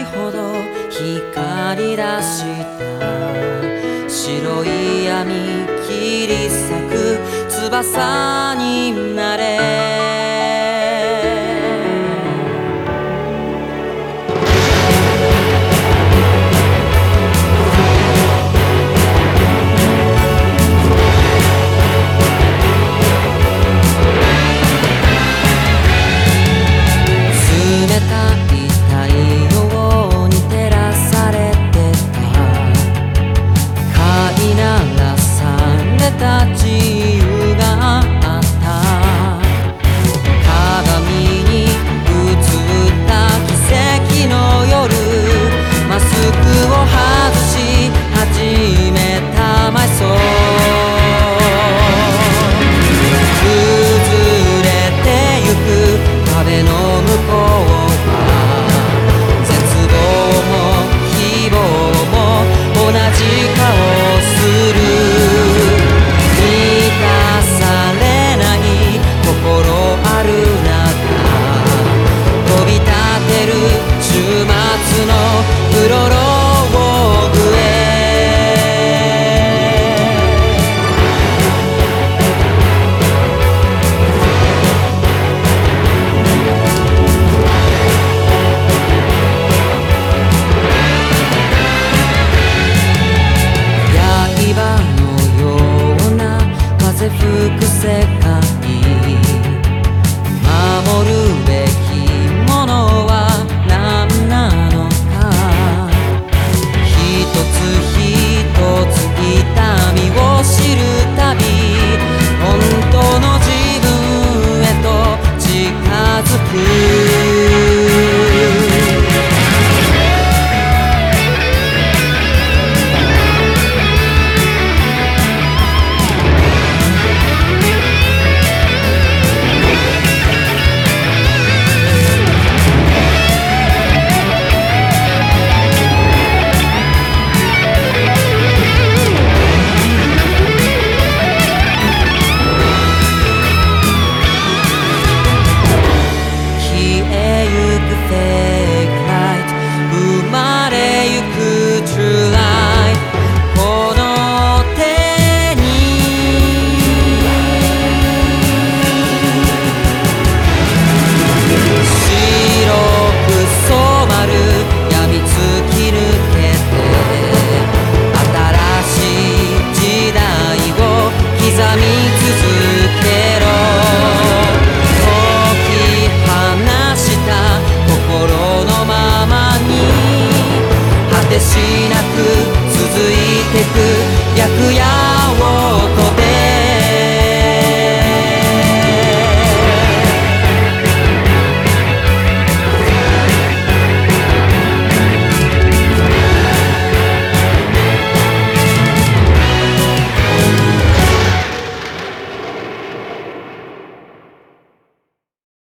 いほど光り出した白い闇切り裂く翼